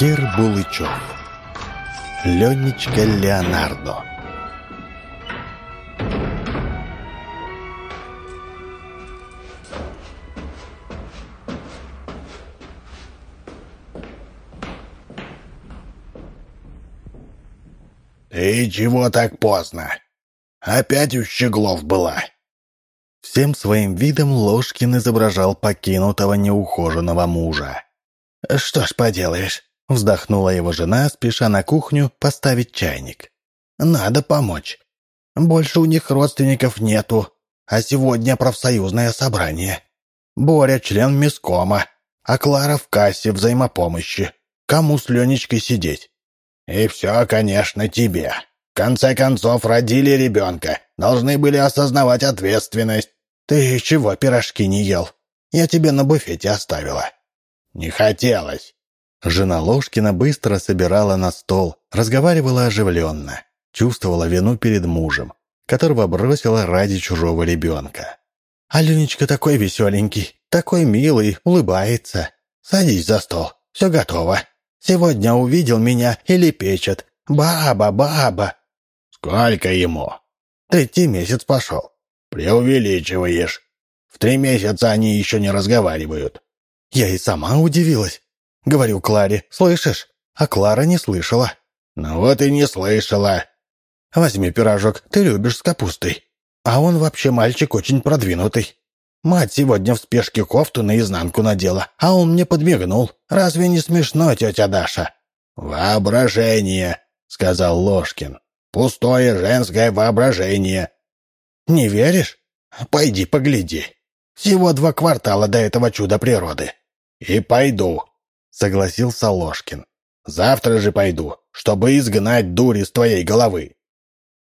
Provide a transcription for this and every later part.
Кир Булычев Ленечка Леонардо «Ты чего так поздно? Опять у Щеглов была?» Всем своим видом Ложкин изображал покинутого неухоженного мужа. «Что ж поделаешь?» — вздохнула его жена, спеша на кухню поставить чайник. «Надо помочь. Больше у них родственников нету, а сегодня профсоюзное собрание. Боря — член мискома, а Клара в кассе взаимопомощи. Кому с Ленечкой сидеть?» «И все, конечно, тебе. В конце концов, родили ребенка, должны были осознавать ответственность». «Ты чего пирожки не ел? Я тебе на буфете оставила». «Не хотелось». Жена Ложкина быстро собирала на стол, разговаривала оживленно, чувствовала вину перед мужем, которого бросила ради чужого ребенка. «Аленечка такой веселенький, такой милый, улыбается. Садись за стол, все готово. Сегодня увидел меня и лепечет. Баба, баба!» «Сколько ему?» «Третий месяц пошел». «Преувеличиваешь. В три месяца они еще не разговаривают». Я и сама удивилась. Говорю Кларе, слышишь? А Клара не слышала. Ну вот и не слышала. Возьми пирожок, ты любишь с капустой. А он вообще мальчик очень продвинутый. Мать сегодня в спешке кофту наизнанку надела, а он мне подмигнул. Разве не смешно, тетя Даша? «Воображение», — сказал Ложкин. «Пустое женское воображение». «Не веришь? Пойди погляди. Всего два квартала до этого чуда природы. «И пойду», — согласился Ложкин. «Завтра же пойду, чтобы изгнать дурь из твоей головы».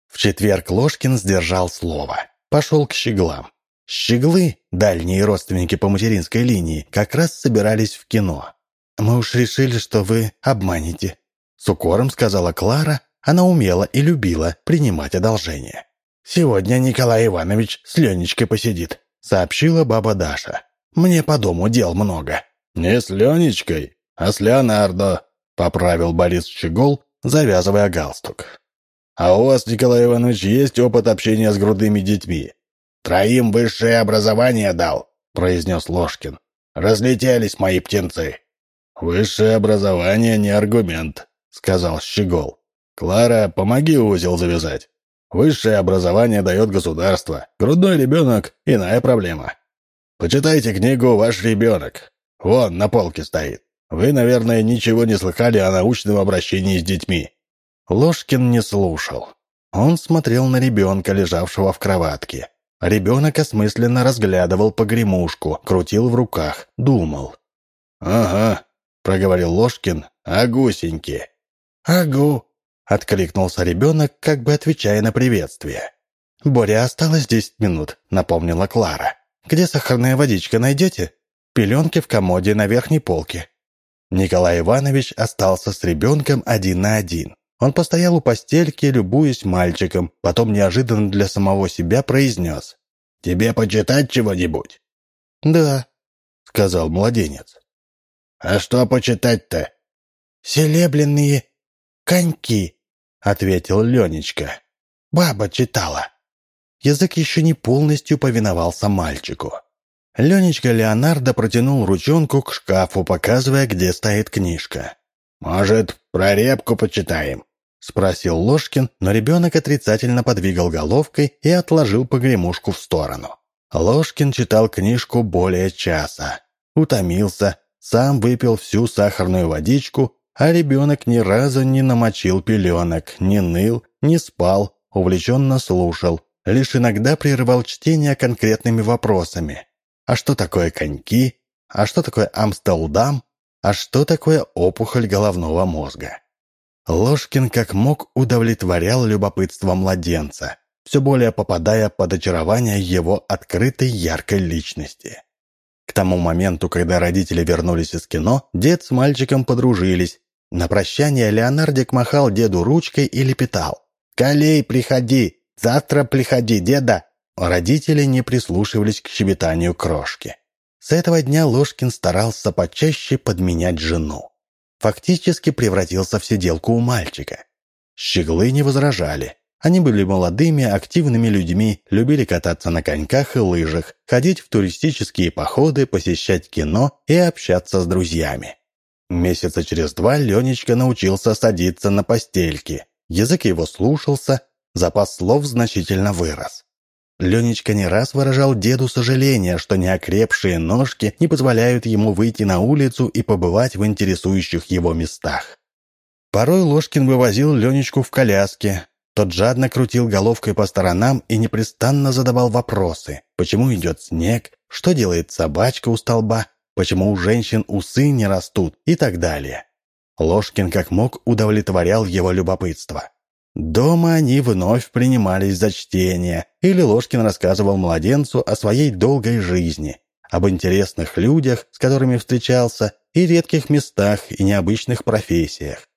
В четверг Ложкин сдержал слово. Пошел к щеглам. Щеглы, дальние родственники по материнской линии, как раз собирались в кино. «Мы уж решили, что вы обманете», — с укором сказала Клара. Она умела и любила принимать одолжение. «Сегодня Николай Иванович с Ленечкой посидит», — сообщила баба Даша. «Мне по дому дел много». «Не с Ленечкой, а с Леонардо», — поправил Борис Щегол, завязывая галстук. «А у вас, Николай Иванович, есть опыт общения с грудными детьми?» «Троим высшее образование дал», — произнес Ложкин. «Разлетелись мои птенцы». «Высшее образование не аргумент», — сказал Щегол. «Клара, помоги узел завязать. Высшее образование дает государство. Грудной ребенок — иная проблема. Почитайте книгу «Ваш ребенок». Вон, на полке стоит. Вы, наверное, ничего не слыхали о научном обращении с детьми». Ложкин не слушал. Он смотрел на ребенка, лежавшего в кроватке. Ребенок осмысленно разглядывал погремушку, крутил в руках, думал. «Ага», — проговорил Ложкин, — «а гусеньки?» «Агу», — откликнулся ребенок, как бы отвечая на приветствие. «Боря, осталось десять минут», — напомнила Клара. «Где сахарная водичка найдете?» Пеленки в комоде на верхней полке. Николай Иванович остался с ребенком один на один. Он постоял у постельки, любуясь мальчиком, потом неожиданно для самого себя произнес. «Тебе почитать чего-нибудь?» «Да», — сказал младенец. «А что почитать-то?» «Селебленные коньки», — ответил Ленечка. «Баба читала». Язык еще не полностью повиновался мальчику. Ленечка Леонардо протянул ручонку к шкафу, показывая, где стоит книжка. «Может, про репку почитаем?» — спросил Ложкин, но ребенок отрицательно подвигал головкой и отложил погремушку в сторону. Ложкин читал книжку более часа. Утомился, сам выпил всю сахарную водичку, а ребенок ни разу не намочил пеленок, не ныл, не спал, увлеченно слушал, лишь иногда прерывал чтение конкретными вопросами. А что такое коньки? А что такое Амстелдам? А что такое опухоль головного мозга? Ложкин как мог удовлетворял любопытство младенца, все более попадая под очарование его открытой яркой личности. К тому моменту, когда родители вернулись из кино, дед с мальчиком подружились. На прощание Леонардик махал деду ручкой и лепетал. «Калей, приходи! Завтра приходи, деда! Родители не прислушивались к щебетанию крошки. С этого дня Ложкин старался почаще подменять жену. фактически превратился в сиделку у мальчика. Щеглы не возражали. Они были молодыми, активными людьми, любили кататься на коньках и лыжах, ходить в туристические походы, посещать кино и общаться с друзьями. Месяца через два Ленечка научился садиться на постельки. Язык его слушался, запас слов значительно вырос. Ленечка не раз выражал деду сожаление, что неокрепшие ножки не позволяют ему выйти на улицу и побывать в интересующих его местах. Порой Ложкин вывозил Ленечку в коляске. Тот жадно крутил головкой по сторонам и непрестанно задавал вопросы. Почему идет снег? Что делает собачка у столба? Почему у женщин усы не растут? И так далее. Ложкин как мог удовлетворял его любопытство. Дома они вновь принимались за чтение, или Ложкин рассказывал младенцу о своей долгой жизни, об интересных людях, с которыми встречался, и редких местах и необычных профессиях.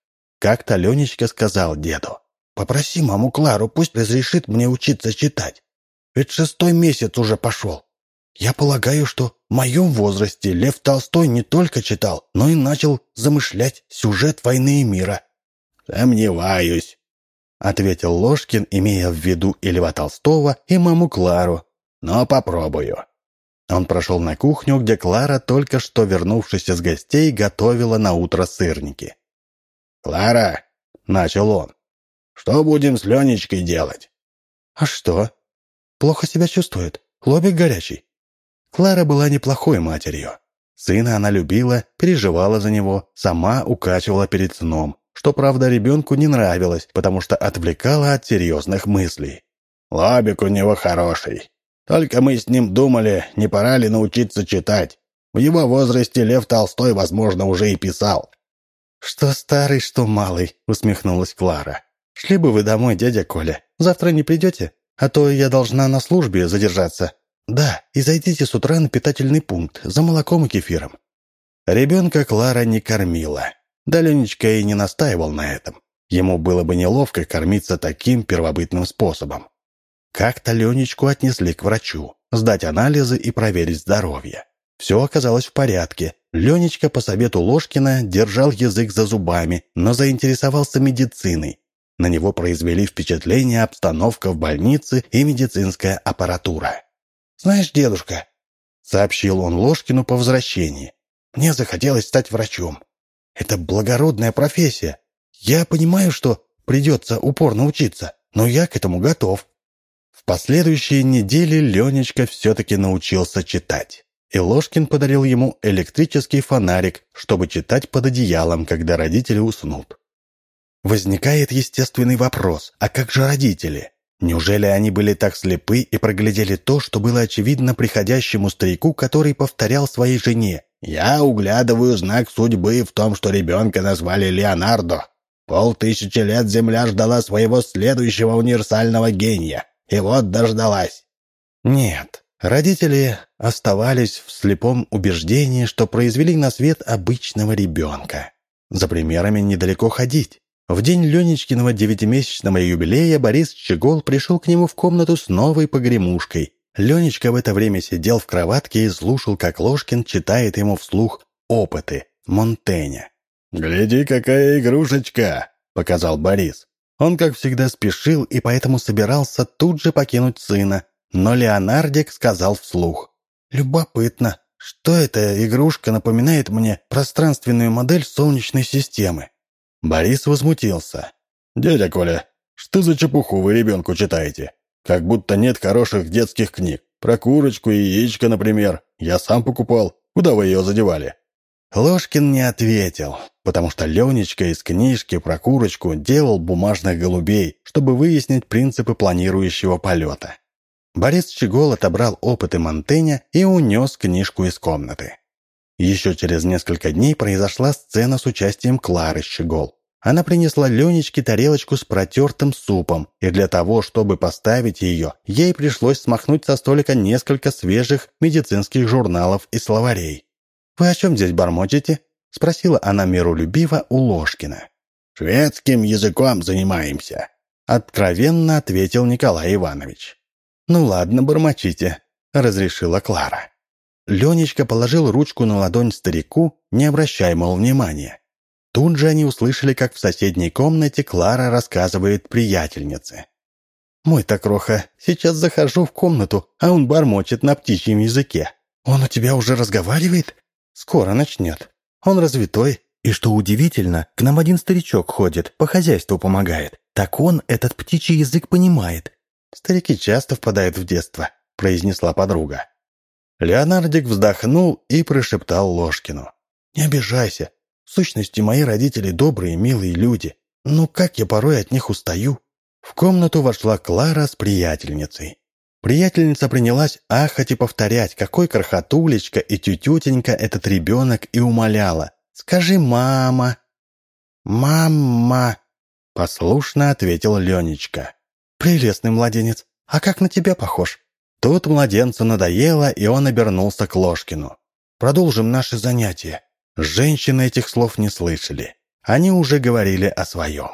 Как-то Ленечка сказал деду, «Попроси маму Клару, пусть разрешит мне учиться читать. Ведь шестой месяц уже пошел. Я полагаю, что в моем возрасте Лев Толстой не только читал, но и начал замышлять сюжет войны и мира». «Сомневаюсь», — ответил Ложкин, имея в виду и Льва Толстого, и маму Клару. «Но попробую». Он прошел на кухню, где Клара, только что вернувшись из гостей, готовила на утро сырники. «Клара», — начал он, — «что будем с Ленечкой делать?» «А что? Плохо себя чувствует. Лобик горячий». Клара была неплохой матерью. Сына она любила, переживала за него, сама укачивала перед сном, что, правда, ребенку не нравилось, потому что отвлекало от серьезных мыслей. «Лобик у него хороший. Только мы с ним думали, не пора ли научиться читать. В его возрасте Лев Толстой, возможно, уже и писал». «Что старый, что малый», — усмехнулась Клара. «Шли бы вы домой, дядя Коля. Завтра не придете? А то я должна на службе задержаться. Да, и зайдите с утра на питательный пункт за молоком и кефиром». Ребенка Клара не кормила. Да Ленечка и не настаивал на этом. Ему было бы неловко кормиться таким первобытным способом. Как-то Ленечку отнесли к врачу, сдать анализы и проверить здоровье. Все оказалось в порядке. Ленечка по совету Ложкина держал язык за зубами, но заинтересовался медициной. На него произвели впечатление обстановка в больнице и медицинская аппаратура. «Знаешь, дедушка», — сообщил он Ложкину по возвращении, — «мне захотелось стать врачом. Это благородная профессия. Я понимаю, что придется упорно учиться, но я к этому готов». В последующие недели Ленечка все-таки научился читать. И Ложкин подарил ему электрический фонарик, чтобы читать под одеялом, когда родители уснут. Возникает естественный вопрос, а как же родители? Неужели они были так слепы и проглядели то, что было очевидно приходящему старику, который повторял своей жене я углядываю знак судьбы в том, что ребенка назвали Леонардо. Полтысячи лет Земля ждала своего следующего универсального гения. И вот дождалась. Нет, родители оставались в слепом убеждении, что произвели на свет обычного ребенка. За примерами недалеко ходить. В день Ленечкиного девятимесячного юбилея Борис Щегол пришел к нему в комнату с новой погремушкой, Ленечка в это время сидел в кроватке и слушал, как Ложкин читает ему вслух опыты Монтэня. «Гляди, какая игрушечка!» — показал Борис. Он, как всегда, спешил и поэтому собирался тут же покинуть сына, но Леонардик сказал вслух. «Любопытно, что эта игрушка напоминает мне пространственную модель Солнечной системы?» Борис возмутился. «Дядя Коля, что за чепуху вы ребенку читаете? Как будто нет хороших детских книг. Про курочку и яичко, например. Я сам покупал. Куда вы ее задевали?» Ложкин не ответил, потому что Ленечка из книжки про курочку делал бумажных голубей, чтобы выяснить принципы планирующего полета. Борис Щегол отобрал опыты Монтэня и унес книжку из комнаты. Еще через несколько дней произошла сцена с участием Клары Щегол. Она принесла Ленечке тарелочку с протертым супом, и для того, чтобы поставить ее, ей пришлось смахнуть со столика несколько свежих медицинских журналов и словарей. «Вы о чем здесь бормочете?» — спросила она миролюбиво у Ложкина. «Шведским языком занимаемся», — откровенно ответил Николай Иванович. «Ну ладно, бормочите», — разрешила Клара. Ленечка положил ручку на ладонь старику, не обращая, мол, внимания. Тут же они услышали, как в соседней комнате Клара рассказывает приятельнице. «Мой-то кроха, сейчас захожу в комнату, а он бормочет на птичьем языке. Он у тебя уже разговаривает? Скоро начнет. Он развитой, и, что удивительно, к нам один старичок ходит, по хозяйству помогает. Так он этот птичий язык понимает. Старики часто впадают в детство», — произнесла подруга. Леонардик вздохнул и прошептал Ложкину. «Не обижайся, в сущности, мои родители добрые, милые люди. Но как я порой от них устаю. В комнату вошла Клара с приятельницей. Приятельница принялась ахать и повторять, какой крохотулечка и тютютенька этот ребенок, и умоляла. «Скажи, мама!» «Мама!» — послушно ответил Ленечка. «Прелестный младенец, а как на тебя похож?» Тут младенцу надоело, и он обернулся к Ложкину. «Продолжим наше занятие. Женщины этих слов не слышали. Они уже говорили о своем.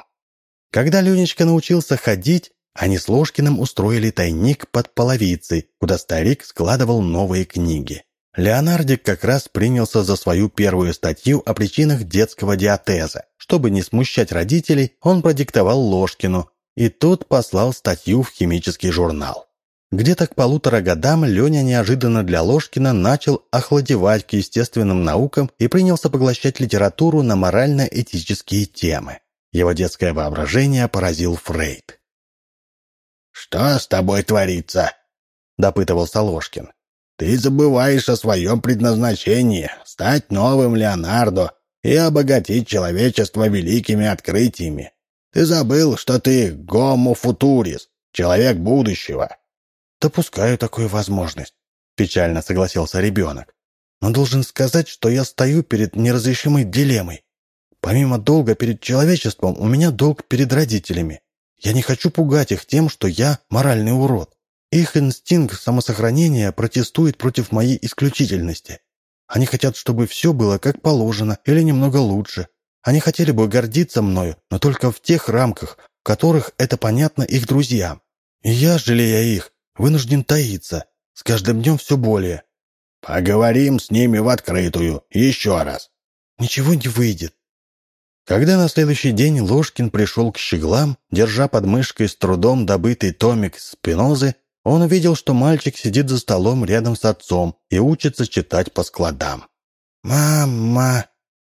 Когда Ленечка научился ходить, они с Ложкиным устроили тайник под половицей, куда старик складывал новые книги. Леонардик как раз принялся за свою первую статью о причинах детского диатеза. Чтобы не смущать родителей, он продиктовал Ложкину, и тот послал статью в химический журнал. Где-то к полутора годам Леня неожиданно для Ложкина начал охладевать к естественным наукам и принялся поглощать литературу на морально-этические темы. Его детское воображение поразил Фрейд. «Что с тобой творится?» — допытывался Ложкин. «Ты забываешь о своем предназначении — стать новым Леонардо и обогатить человечество великими открытиями. Ты забыл, что ты гомо футурис, человек будущего». «Допускаю такую возможность», — печально согласился ребенок. «Но должен сказать, что я стою перед неразрешимой дилеммой. Помимо долга перед человечеством, у меня долг перед родителями. Я не хочу пугать их тем, что я моральный урод. Их инстинкт самосохранения протестует против моей исключительности. Они хотят, чтобы все было как положено или немного лучше. Они хотели бы гордиться мною, но только в тех рамках, в которых это понятно их друзьям. И я, жалея их, вынужден таиться. С каждым днем все более. Поговорим с ними в открытую. Еще раз. Ничего не выйдет. Когда на следующий день Ложкин пришел к щеглам, держа под мышкой с трудом добытый томик Спинозы, он увидел, что мальчик сидит за столом рядом с отцом и учится читать по складам. «Мама!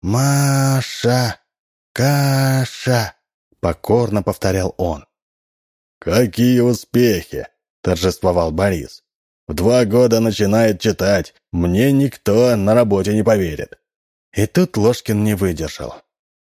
Маша! Каша!» — покорно повторял он. «Какие успехи!» Торжествовал Борис. «В два года начинает читать. Мне никто на работе не поверит». И тут Ложкин не выдержал.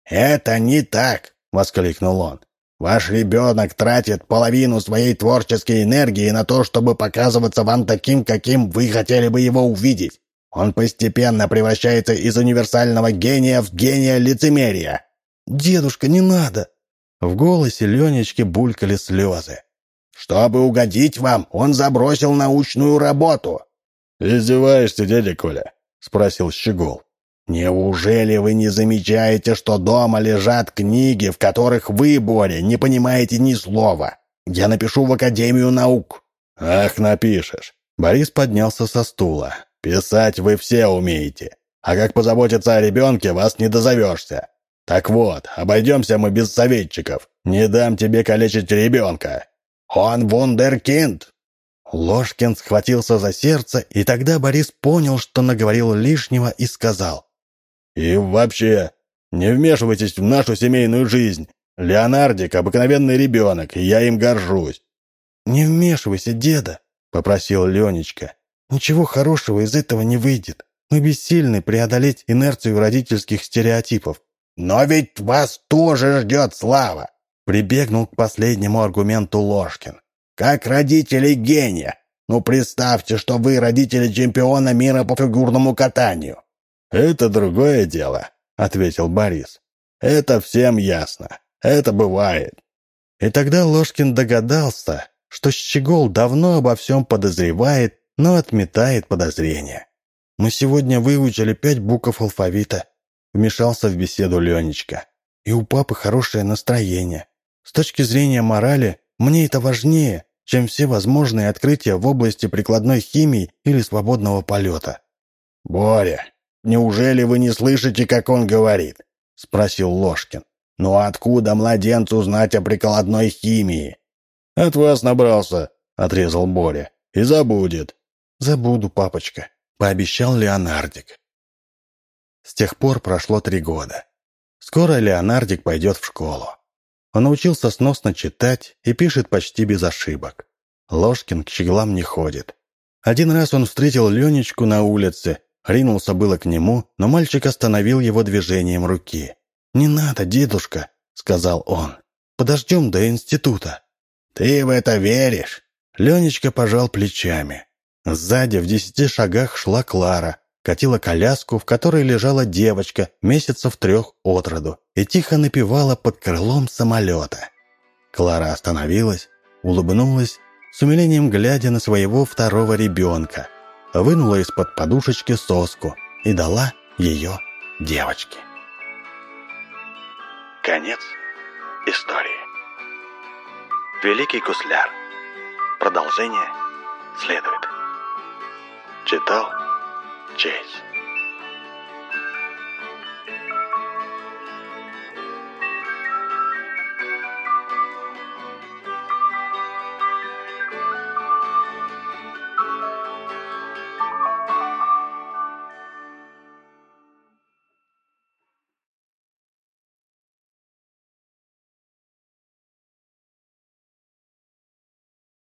«Это не так!» — воскликнул он. «Ваш ребенок тратит половину своей творческой энергии на то, чтобы показываться вам таким, каким вы хотели бы его увидеть. Он постепенно превращается из универсального гения в гения лицемерия». «Дедушка, не надо!» В голосе Ленечки булькали слезы. Чтобы угодить вам, он забросил научную работу». «Издеваешься, дядя Коля?» — спросил Щегол. «Неужели вы не замечаете, что дома лежат книги, в которых вы, Боря, не понимаете ни слова? Я напишу в Академию наук». «Ах, напишешь». Борис поднялся со стула. «Писать вы все умеете. А как позаботиться о ребенке, вас не дозовешься. Так вот, обойдемся мы без советчиков. Не дам тебе калечить ребенка. «Он вундеркинд!» Ложкин схватился за сердце, и тогда Борис понял, что наговорил лишнего, и сказал. «И вообще, не вмешивайтесь в нашу семейную жизнь. Леонардик — обыкновенный ребенок, и я им горжусь». «Не вмешивайся, деда», — попросил Ленечка. «Ничего хорошего из этого не выйдет. Мы бессильны преодолеть инерцию родительских стереотипов». «Но ведь вас тоже ждет слава. Прибегнул к последнему аргументу Ложкин. «Как родители гения! Ну, представьте, что вы родители чемпиона мира по фигурному катанию!» «Это другое дело», — ответил Борис. «Это всем ясно. Это бывает». И тогда Ложкин догадался, что Щегол давно обо всем подозревает, но отметает подозрения. «Мы сегодня выучили пять букв алфавита», — вмешался в беседу Ленечка. «И у папы хорошее настроение. С точки зрения морали, мне это важнее, чем все возможные открытия в области прикладной химии или свободного полета. «Боря, неужели вы не слышите, как он говорит? — спросил Ложкин. «Ну откуда младенцу знать о прикладной химии?» «От вас набрался», — отрезал Боря. «И забудет». «Забуду, папочка», — пообещал Леонардик. С тех пор прошло три года. Скоро Леонардик пойдет в школу. Он научился сносно читать и пишет почти без ошибок. Ложкин к щеглам не ходит. Один раз он встретил Ленечку на улице, ринулся было к нему, но мальчик остановил его движением руки. «Не надо, дедушка», — сказал он. «Подождем до института». «Ты в это веришь?» Ленечка пожал плечами. Сзади в десяти шагах шла Клара, катила коляску, в которой лежала девочка месяцев трех от роду, и тихо напевала под крылом самолета. Клара остановилась, улыбнулась, с умилением глядя на своего второго ребенка, вынула из-под подушечки соску и дала ее девочке. Конец истории. Великий гусляр. Продолжение следует. Читал Cheers.